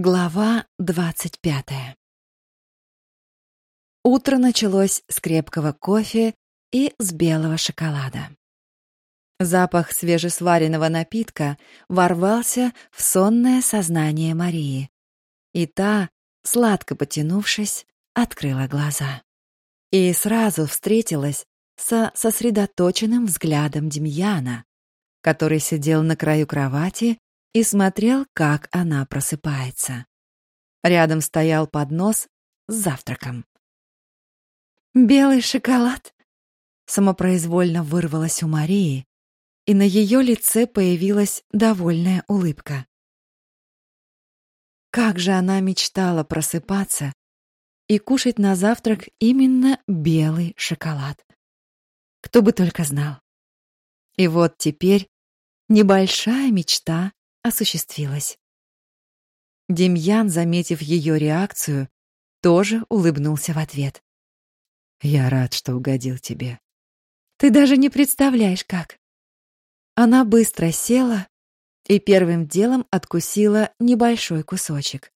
Глава двадцать пятая. Утро началось с крепкого кофе и с белого шоколада. Запах свежесваренного напитка ворвался в сонное сознание Марии, и та, сладко потянувшись, открыла глаза. И сразу встретилась со сосредоточенным взглядом Демьяна, который сидел на краю кровати и смотрел, как она просыпается. Рядом стоял поднос с завтраком. «Белый шоколад?» Самопроизвольно вырвалось у Марии, и на ее лице появилась довольная улыбка. Как же она мечтала просыпаться и кушать на завтрак именно белый шоколад. Кто бы только знал. И вот теперь небольшая мечта осуществилась. Демьян, заметив ее реакцию, тоже улыбнулся в ответ. Я рад, что угодил тебе. Ты даже не представляешь, как. Она быстро села и первым делом откусила небольшой кусочек.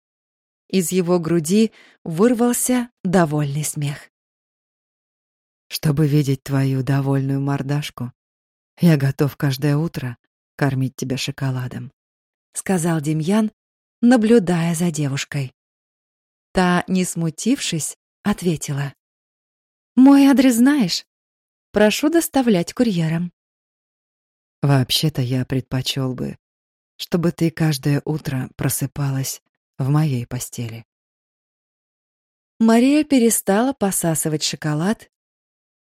Из его груди вырвался довольный смех. Чтобы видеть твою довольную мордашку, я готов каждое утро кормить тебя шоколадом сказал Демьян, наблюдая за девушкой. Та, не смутившись, ответила: "Мой адрес знаешь? Прошу доставлять курьером". Вообще-то я предпочел бы, чтобы ты каждое утро просыпалась в моей постели. Мария перестала посасывать шоколад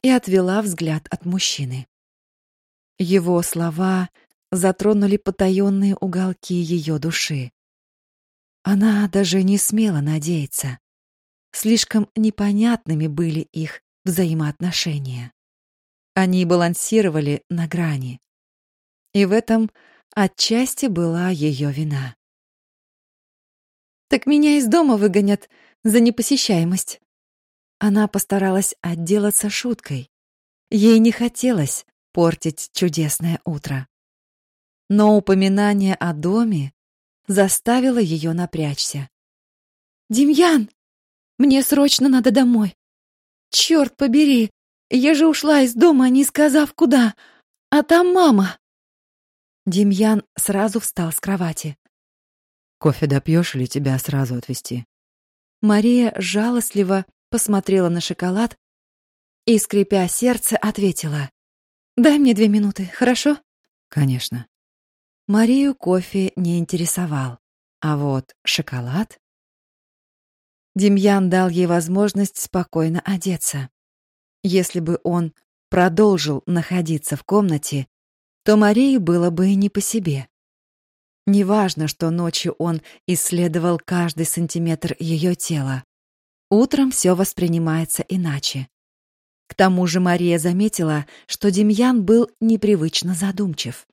и отвела взгляд от мужчины. Его слова затронули потаенные уголки ее души. Она даже не смела надеяться. Слишком непонятными были их взаимоотношения. Они балансировали на грани. И в этом отчасти была ее вина. Так меня из дома выгонят за непосещаемость. Она постаралась отделаться шуткой. Ей не хотелось портить чудесное утро но упоминание о доме заставило ее напрячься. «Демьян, мне срочно надо домой. Черт побери, я же ушла из дома, не сказав куда, а там мама». Демьян сразу встал с кровати. «Кофе допьешь или тебя сразу отвезти?» Мария жалостливо посмотрела на шоколад и, скрипя сердце, ответила. «Дай мне две минуты, хорошо?» «Конечно». Марию кофе не интересовал, а вот шоколад... Демьян дал ей возможность спокойно одеться. Если бы он продолжил находиться в комнате, то Марии было бы не по себе. Неважно, что ночью он исследовал каждый сантиметр ее тела. Утром все воспринимается иначе. К тому же Мария заметила, что Демьян был непривычно задумчив.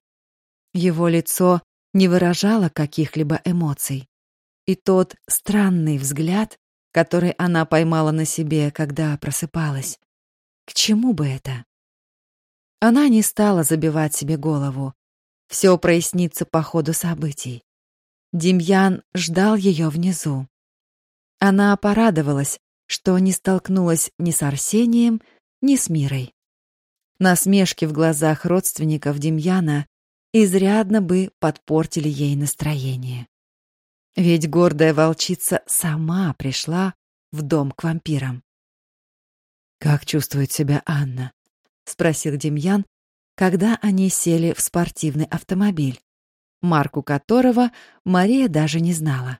Его лицо не выражало каких-либо эмоций. И тот странный взгляд, который она поймала на себе, когда просыпалась. К чему бы это? Она не стала забивать себе голову. Все прояснится по ходу событий. Демьян ждал ее внизу. Она порадовалась, что не столкнулась ни с Арсением, ни с Мирой. Насмешки в глазах родственников Демьяна изрядно бы подпортили ей настроение. Ведь гордая волчица сама пришла в дом к вампирам. Как чувствует себя Анна? спросил Демьян, когда они сели в спортивный автомобиль, марку которого Мария даже не знала.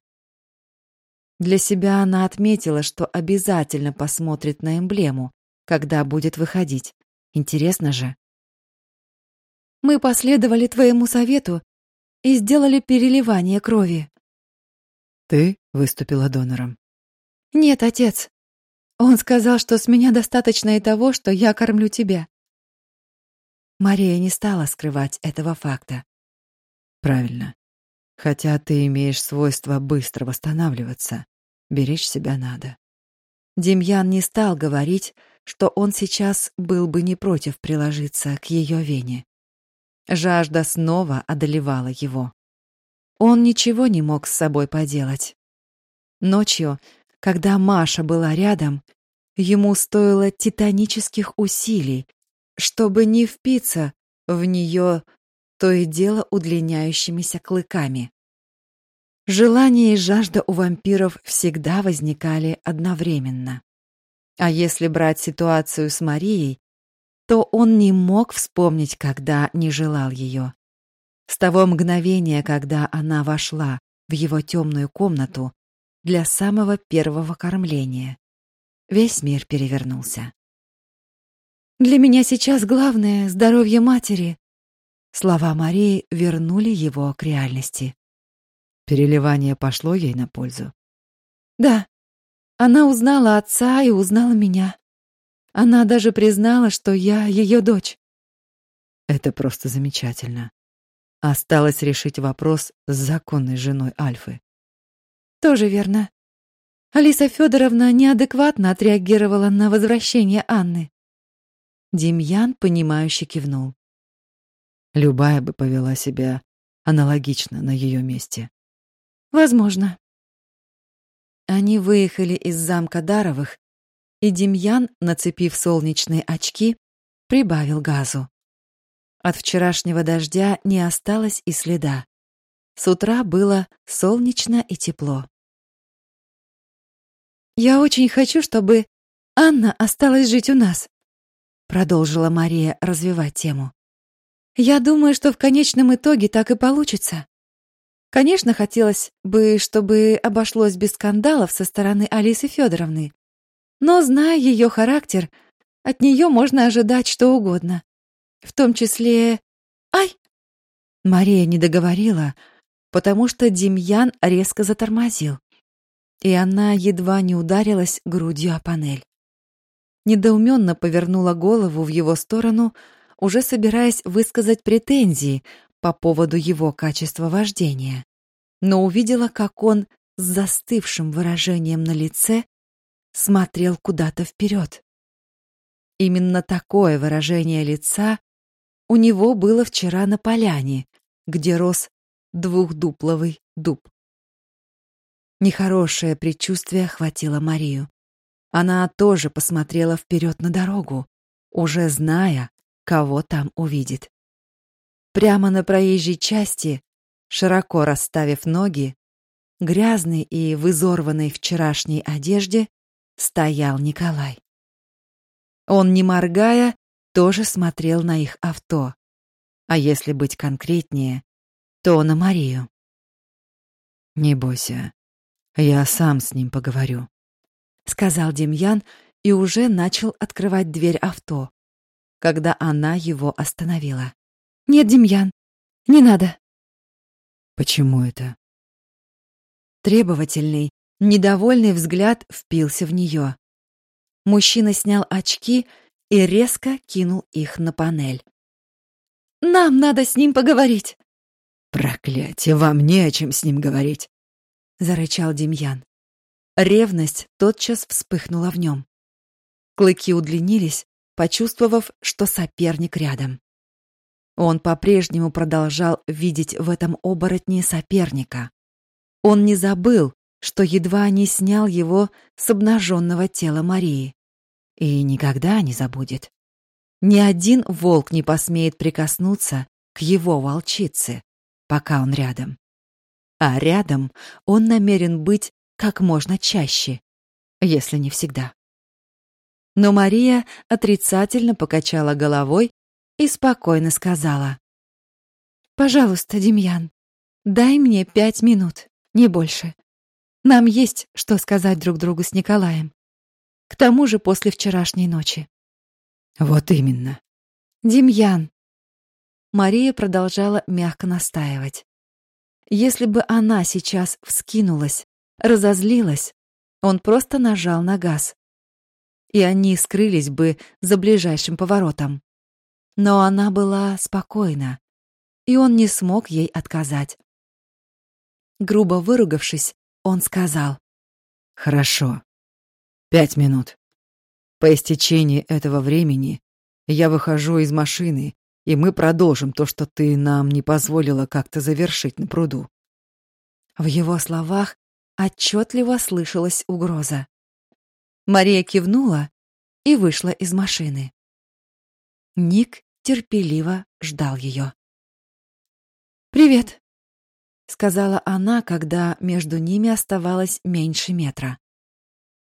Для себя она отметила, что обязательно посмотрит на эмблему, когда будет выходить. Интересно же. Мы последовали твоему совету и сделали переливание крови. Ты выступила донором? Нет, отец. Он сказал, что с меня достаточно и того, что я кормлю тебя. Мария не стала скрывать этого факта. Правильно. Хотя ты имеешь свойство быстро восстанавливаться, беречь себя надо. Демьян не стал говорить, что он сейчас был бы не против приложиться к ее вене. Жажда снова одолевала его. Он ничего не мог с собой поделать. Ночью, когда Маша была рядом, ему стоило титанических усилий, чтобы не впиться в нее то и дело удлиняющимися клыками. Желание и жажда у вампиров всегда возникали одновременно. А если брать ситуацию с Марией, то он не мог вспомнить, когда не желал ее. С того мгновения, когда она вошла в его темную комнату для самого первого кормления, весь мир перевернулся. Для меня сейчас главное здоровье матери. Слова Марии вернули его к реальности. Переливание пошло ей на пользу. Да. Она узнала отца и узнала меня. Она даже признала, что я ее дочь. Это просто замечательно. Осталось решить вопрос с законной женой Альфы. Тоже верно. Алиса Федоровна неадекватно отреагировала на возвращение Анны. Демьян понимающе кивнул. Любая бы повела себя аналогично на ее месте. Возможно. Они выехали из замка Даровых, и Демьян, нацепив солнечные очки, прибавил газу. От вчерашнего дождя не осталось и следа. С утра было солнечно и тепло. Я очень хочу, чтобы Анна осталась жить у нас, продолжила Мария развивать тему. Я думаю, что в конечном итоге так и получится. Конечно, хотелось бы, чтобы обошлось без скандалов со стороны Алисы Федоровны. Но, зная ее характер, от нее можно ожидать что угодно. В том числе... Ай! Мария не договорила, потому что Демьян резко затормозил, и она едва не ударилась грудью о панель. Недоуменно повернула голову в его сторону, уже собираясь высказать претензии по поводу его качества вождения, но увидела, как он с застывшим выражением на лице смотрел куда-то вперед. Именно такое выражение лица у него было вчера на поляне, где рос двухдупловый дуб. Нехорошее предчувствие охватило Марию. Она тоже посмотрела вперед на дорогу, уже зная, кого там увидит. Прямо на проезжей части, широко расставив ноги, грязный и в изорванной вчерашней одежде, стоял Николай. Он, не моргая, тоже смотрел на их авто. А если быть конкретнее, то на Марию. «Не бойся, я сам с ним поговорю», — сказал Демьян и уже начал открывать дверь авто, когда она его остановила. «Нет, Демьян, не надо». «Почему это?» Требовательный, недовольный взгляд впился в нее. Мужчина снял очки и резко кинул их на панель. «Нам надо с ним поговорить!» «Проклятие, вам не о чем с ним говорить!» — зарычал Демьян. Ревность тотчас вспыхнула в нем. Клыки удлинились, почувствовав, что соперник рядом. Он по-прежнему продолжал видеть в этом оборотне соперника. Он не забыл, что едва не снял его с обнаженного тела Марии. И никогда не забудет. Ни один волк не посмеет прикоснуться к его волчице, пока он рядом. А рядом он намерен быть как можно чаще, если не всегда. Но Мария отрицательно покачала головой и спокойно сказала: "Пожалуйста, Демьян, дай мне пять минут, не больше. Нам есть что сказать друг другу с Николаем. К тому же после вчерашней ночи". Вот именно. Демьян. Мария продолжала мягко настаивать. Если бы она сейчас вскинулась, разозлилась, он просто нажал на газ и они скрылись бы за ближайшим поворотом. Но она была спокойна, и он не смог ей отказать. Грубо выругавшись, он сказал: "Хорошо. Пять минут. По истечении этого времени я выхожу из машины, и мы продолжим то, что ты нам не позволила как-то завершить на пруду". В его словах отчетливо слышалась угроза. Мария кивнула и вышла из машины. Ник терпеливо ждал ее. «Привет», — сказала она, когда между ними оставалось меньше метра.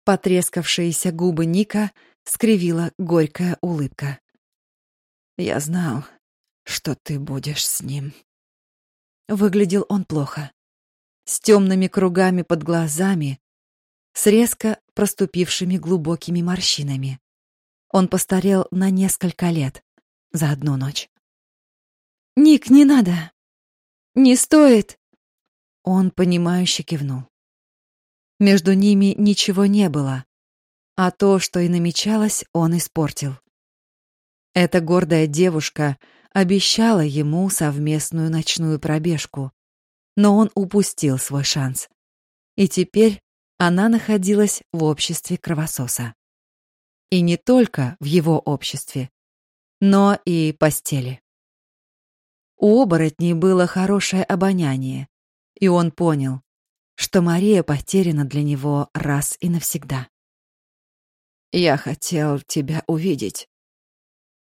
Потрескавшиеся губы Ника скривила горькая улыбка. «Я знал, что ты будешь с ним». Выглядел он плохо. С темными кругами под глазами, с резко проступившими глубокими морщинами. Он постарел на несколько лет за одну ночь. «Ник, не надо! Не стоит!» Он, понимающе кивнул. Между ними ничего не было, а то, что и намечалось, он испортил. Эта гордая девушка обещала ему совместную ночную пробежку, но он упустил свой шанс. И теперь она находилась в обществе кровососа. И не только в его обществе, но и постели. У оборотней было хорошее обоняние, и он понял, что Мария потеряна для него раз и навсегда. «Я хотел тебя увидеть».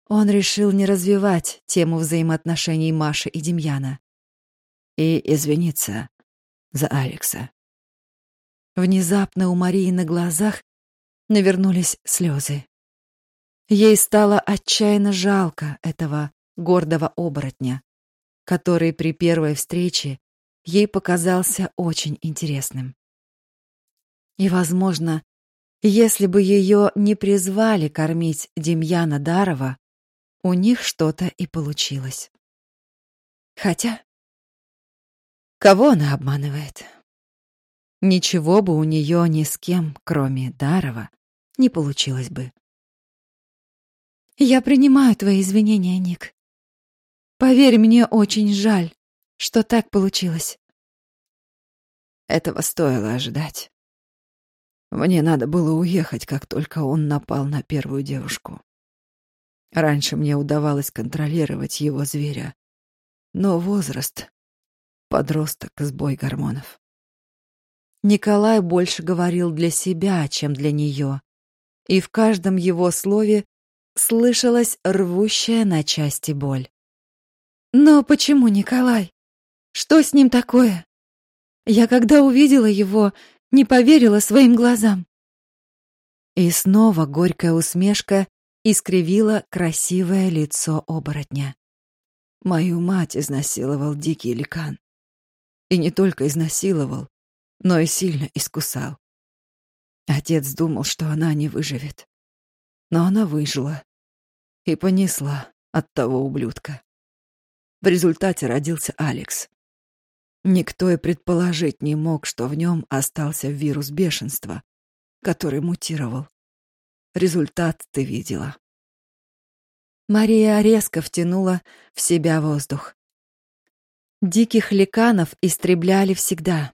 Он решил не развивать тему взаимоотношений Маши и Демьяна. И извиниться за Алекса. Внезапно у Марии на глазах навернулись слезы. Ей стало отчаянно жалко этого гордого оборотня, который при первой встрече ей показался очень интересным. И, возможно, если бы ее не призвали кормить Демьяна Дарова, у них что-то и получилось. Хотя... Кого она обманывает? ничего бы у нее ни с кем, кроме Дарова, не получилось бы. Я принимаю твои извинения, Ник. Поверь, мне очень жаль, что так получилось. Этого стоило ожидать. Мне надо было уехать, как только он напал на первую девушку. Раньше мне удавалось контролировать его зверя, но возраст — подросток, сбой гормонов. Николай больше говорил для себя, чем для нее, и в каждом его слове слышалась рвущая на части боль. «Но почему Николай? Что с ним такое? Я, когда увидела его, не поверила своим глазам». И снова горькая усмешка искривила красивое лицо оборотня. Мою мать изнасиловал дикий ликан. И не только изнасиловал, но и сильно искусал. Отец думал, что она не выживет. Но она выжила и понесла от того ублюдка. В результате родился Алекс. Никто и предположить не мог, что в нем остался вирус бешенства, который мутировал. Результат ты видела. Мария резко втянула в себя воздух. Диких ликанов истребляли всегда.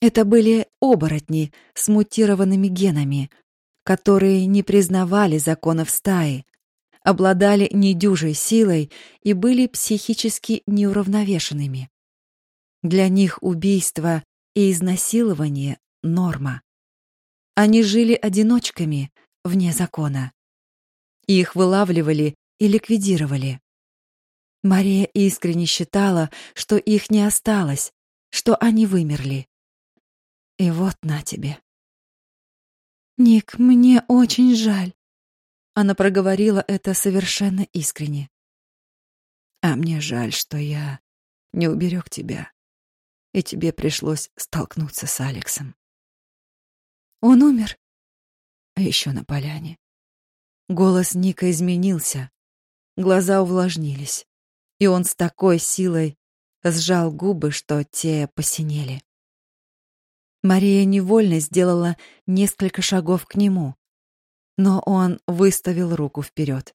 Это были оборотни с мутированными генами, которые не признавали законов стаи, обладали недюжей силой и были психически неуравновешенными. Для них убийство и изнасилование — норма. Они жили одиночками, вне закона. Их вылавливали и ликвидировали. Мария искренне считала, что их не осталось, что они вымерли. И вот на тебе. Ник, мне очень жаль. Она проговорила это совершенно искренне. А мне жаль, что я не уберег тебя, и тебе пришлось столкнуться с Алексом. Он умер? А еще на поляне. Голос Ника изменился. Глаза увлажнились, и он с такой силой сжал губы, что те посинели. Мария невольно сделала несколько шагов к нему, но он выставил руку вперед.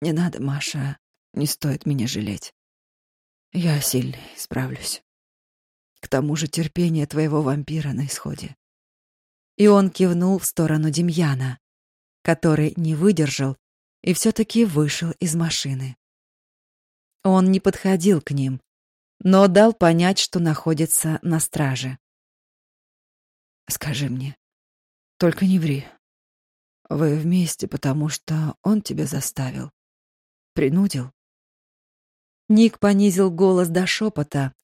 «Не надо, Маша, не стоит меня жалеть. Я сильный, справлюсь. К тому же терпение твоего вампира на исходе». И он кивнул в сторону Демьяна, который не выдержал и все-таки вышел из машины. Он не подходил к ним, но дал понять, что находится на страже. Скажи мне, только не ври. Вы вместе, потому что он тебя заставил. Принудил. Ник понизил голос до шепота,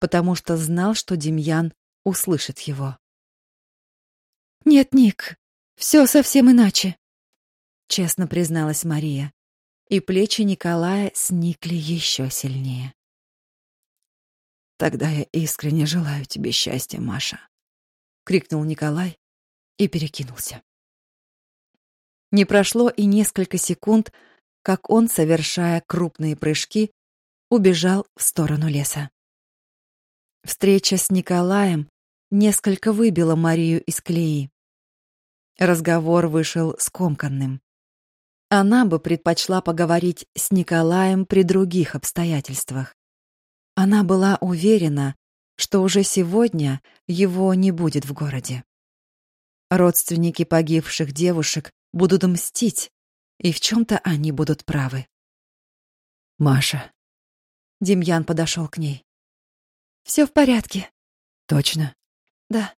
потому что знал, что Демьян услышит его. «Нет, Ник, все совсем иначе», — честно призналась Мария, и плечи Николая сникли еще сильнее. «Тогда я искренне желаю тебе счастья, Маша», — крикнул Николай и перекинулся. Не прошло и несколько секунд, как он, совершая крупные прыжки, убежал в сторону леса. Встреча с Николаем несколько выбила Марию из колеи. Разговор вышел скомканным. Она бы предпочла поговорить с Николаем при других обстоятельствах. Она была уверена, что уже сегодня его не будет в городе. Родственники погибших девушек будут мстить, и в чем-то они будут правы. «Маша». Демьян подошел к ней. «Все в порядке». «Точно?» «Да».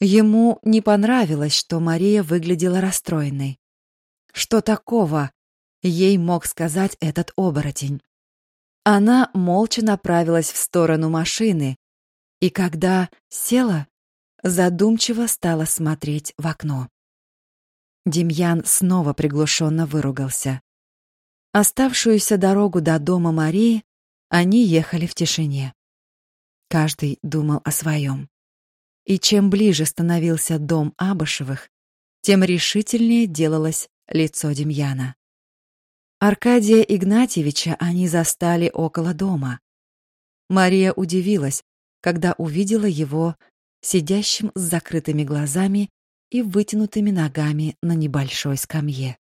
Ему не понравилось, что Мария выглядела расстроенной. Что такого ей мог сказать этот оборотень? Она молча направилась в сторону машины, и когда села, задумчиво стала смотреть в окно. Демьян снова приглушенно выругался. Оставшуюся дорогу до дома Марии они ехали в тишине. Каждый думал о своем. И чем ближе становился дом Абышевых, тем решительнее делалось лицо Демьяна. Аркадия Игнатьевича они застали около дома. Мария удивилась, когда увидела его сидящим с закрытыми глазами и вытянутыми ногами на небольшой скамье.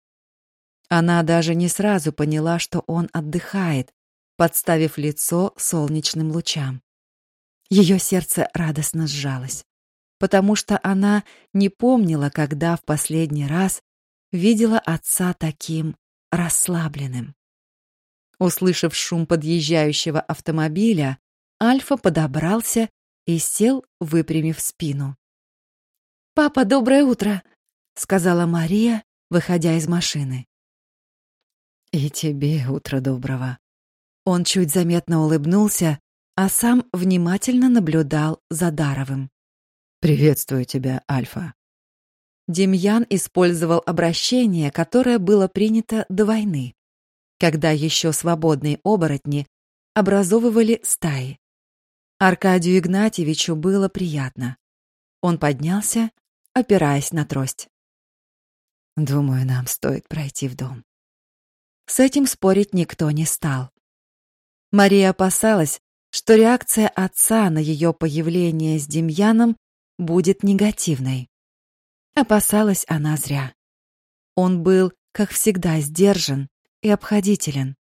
Она даже не сразу поняла, что он отдыхает, подставив лицо солнечным лучам. Ее сердце радостно сжалось, потому что она не помнила, когда в последний раз видела отца таким расслабленным. Услышав шум подъезжающего автомобиля, Альфа подобрался и сел, выпрямив спину. «Папа, доброе утро!» — сказала Мария, выходя из машины. «И тебе утро доброго!» Он чуть заметно улыбнулся, а сам внимательно наблюдал за Даровым. «Приветствую тебя, Альфа!» Демьян использовал обращение, которое было принято до войны, когда еще свободные оборотни образовывали стаи. Аркадию Игнатьевичу было приятно. Он поднялся опираясь на трость. Думаю, нам стоит пройти в дом. С этим спорить никто не стал. Мария опасалась, что реакция отца на ее появление с Демьяном будет негативной. Опасалась она зря. Он был, как всегда, сдержан и обходителен,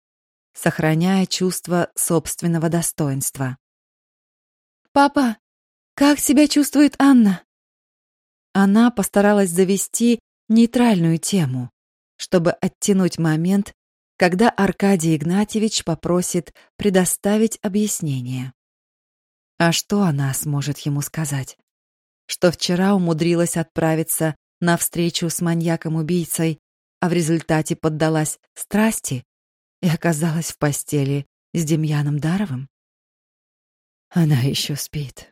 сохраняя чувство собственного достоинства. «Папа, как себя чувствует Анна?» Она постаралась завести нейтральную тему, чтобы оттянуть момент, когда Аркадий Игнатьевич попросит предоставить объяснение. А что она сможет ему сказать? Что вчера умудрилась отправиться на встречу с маньяком-убийцей, а в результате поддалась страсти и оказалась в постели с Демьяном Даровым? Она еще спит.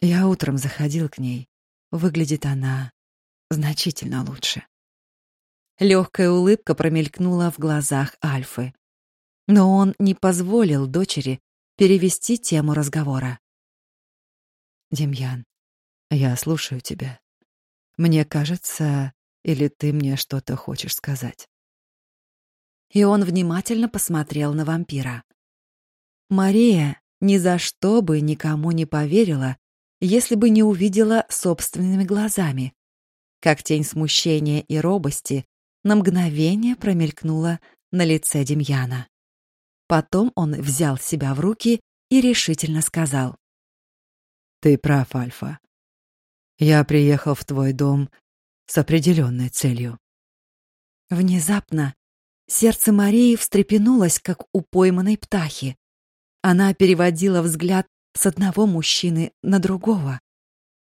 Я утром заходил к ней. Выглядит она значительно лучше. Легкая улыбка промелькнула в глазах Альфы. Но он не позволил дочери перевести тему разговора. «Демьян, я слушаю тебя. Мне кажется, или ты мне что-то хочешь сказать?» И он внимательно посмотрел на вампира. Мария ни за что бы никому не поверила, если бы не увидела собственными глазами, как тень смущения и робости на мгновение промелькнула на лице Демьяна. Потом он взял себя в руки и решительно сказал. «Ты прав, Альфа. Я приехал в твой дом с определенной целью». Внезапно сердце Марии встрепенулось, как у пойманной птахи. Она переводила взгляд с одного мужчины на другого,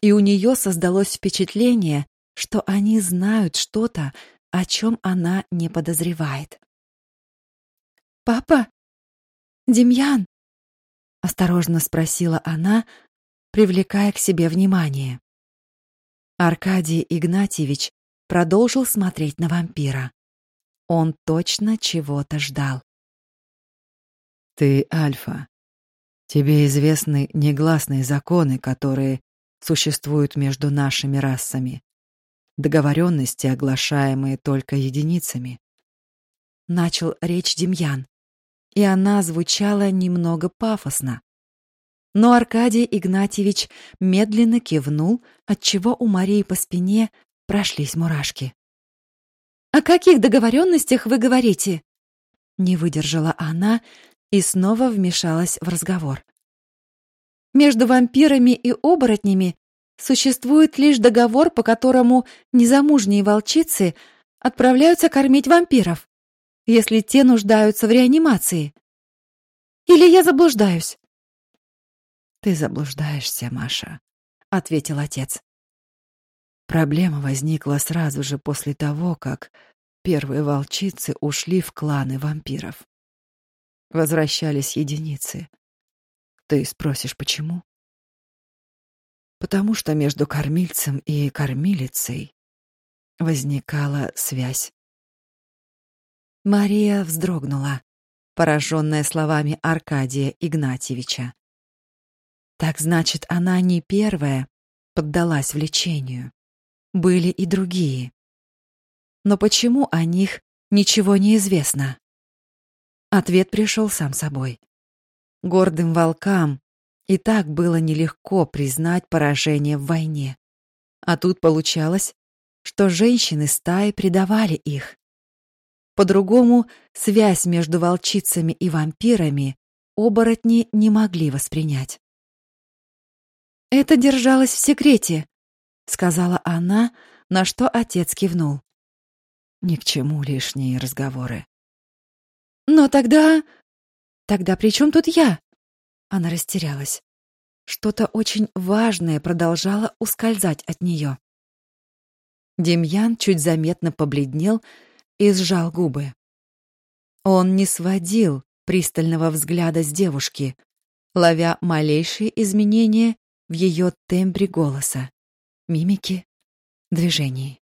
и у нее создалось впечатление, что они знают что-то, о чем она не подозревает. «Папа? Демьян?» — осторожно спросила она, привлекая к себе внимание. Аркадий Игнатьевич продолжил смотреть на вампира. Он точно чего-то ждал. «Ты Альфа. Тебе известны негласные законы, которые существуют между нашими расами. Договоренности, оглашаемые только единицами. Начал речь Демьян, и она звучала немного пафосно. Но Аркадий Игнатьевич медленно кивнул, отчего у Марии по спине прошлись мурашки. «О каких договоренностях вы говорите?» Не выдержала она и снова вмешалась в разговор. Между вампирами и оборотнями существует лишь договор, по которому незамужние волчицы отправляются кормить вампиров, если те нуждаются в реанимации. Или я заблуждаюсь? Ты заблуждаешься, Маша, ответил отец. Проблема возникла сразу же после того, как первые волчицы ушли в кланы вампиров. Возвращались единицы. Ты спросишь, почему? Потому что между кормильцем и кормилицей возникала связь. Мария вздрогнула, пораженная словами Аркадия Игнатьевича. Так значит, она не первая поддалась влечению. Были и другие. Но почему о них ничего не известно? Ответ пришел сам собой. Гордым волкам и так было нелегко признать поражение в войне. А тут получалось, что женщины стаи предавали их. По-другому связь между волчицами и вампирами оборотни не могли воспринять. «Это держалось в секрете», — сказала она, на что отец кивнул. «Ни к чему лишние разговоры». «Но тогда...» Тогда при чем тут я? Она растерялась. Что-то очень важное продолжало ускользать от нее. Демьян чуть заметно побледнел и сжал губы. Он не сводил пристального взгляда с девушки, ловя малейшие изменения в ее тембре голоса, мимике, движении.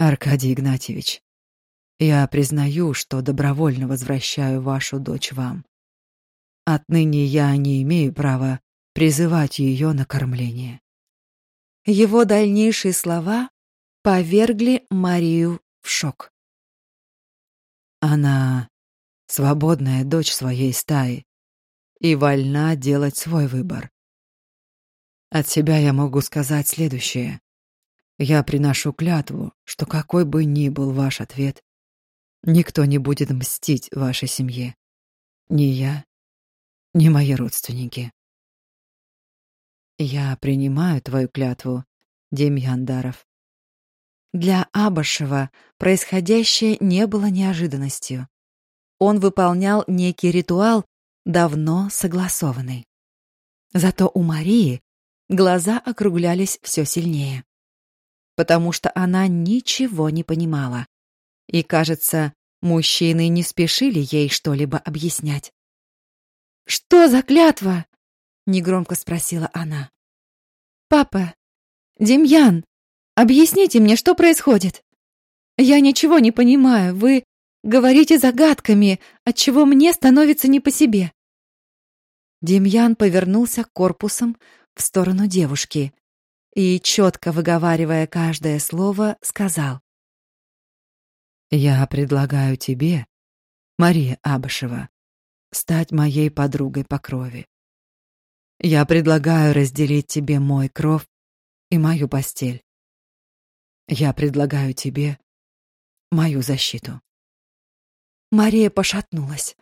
Аркадий Игнатьевич, я признаю, что добровольно возвращаю вашу дочь вам. Отныне я не имею права призывать ее на кормление. Его дальнейшие слова повергли Марию в шок. Она свободная дочь своей стаи и вольна делать свой выбор. От себя я могу сказать следующее. Я приношу клятву, что какой бы ни был ваш ответ, Никто не будет мстить вашей семье. Ни я, ни мои родственники. Я принимаю твою клятву, Демьян Даров. Для Абашева происходящее не было неожиданностью. Он выполнял некий ритуал, давно согласованный. Зато у Марии глаза округлялись все сильнее, потому что она ничего не понимала. И, кажется, мужчины не спешили ей что-либо объяснять. «Что за клятва?» — негромко спросила она. «Папа, Демьян, объясните мне, что происходит? Я ничего не понимаю, вы говорите загадками, отчего мне становится не по себе». Демьян повернулся корпусом в сторону девушки и, четко выговаривая каждое слово, сказал. Я предлагаю тебе, Мария Абашева, стать моей подругой по крови. Я предлагаю разделить тебе мой кров и мою постель. Я предлагаю тебе мою защиту. Мария пошатнулась.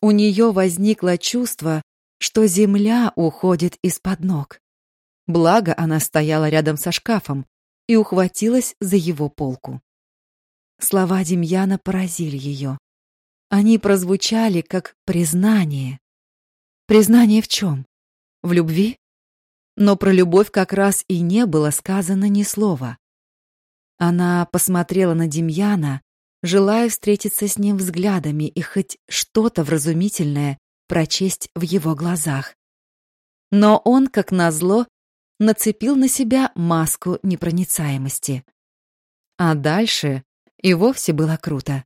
У нее возникло чувство, что земля уходит из-под ног. Благо она стояла рядом со шкафом и ухватилась за его полку. Слова Демьяна поразили ее. Они прозвучали как признание. Признание в чем? В любви? но про любовь как раз и не было сказано ни слова. Она посмотрела на Демьяна, желая встретиться с ним взглядами и хоть что-то вразумительное прочесть в его глазах. Но он, как назло, нацепил на себя маску непроницаемости. А дальше и вовсе было круто.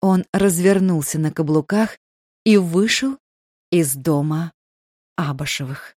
Он развернулся на каблуках и вышел из дома Абашевых.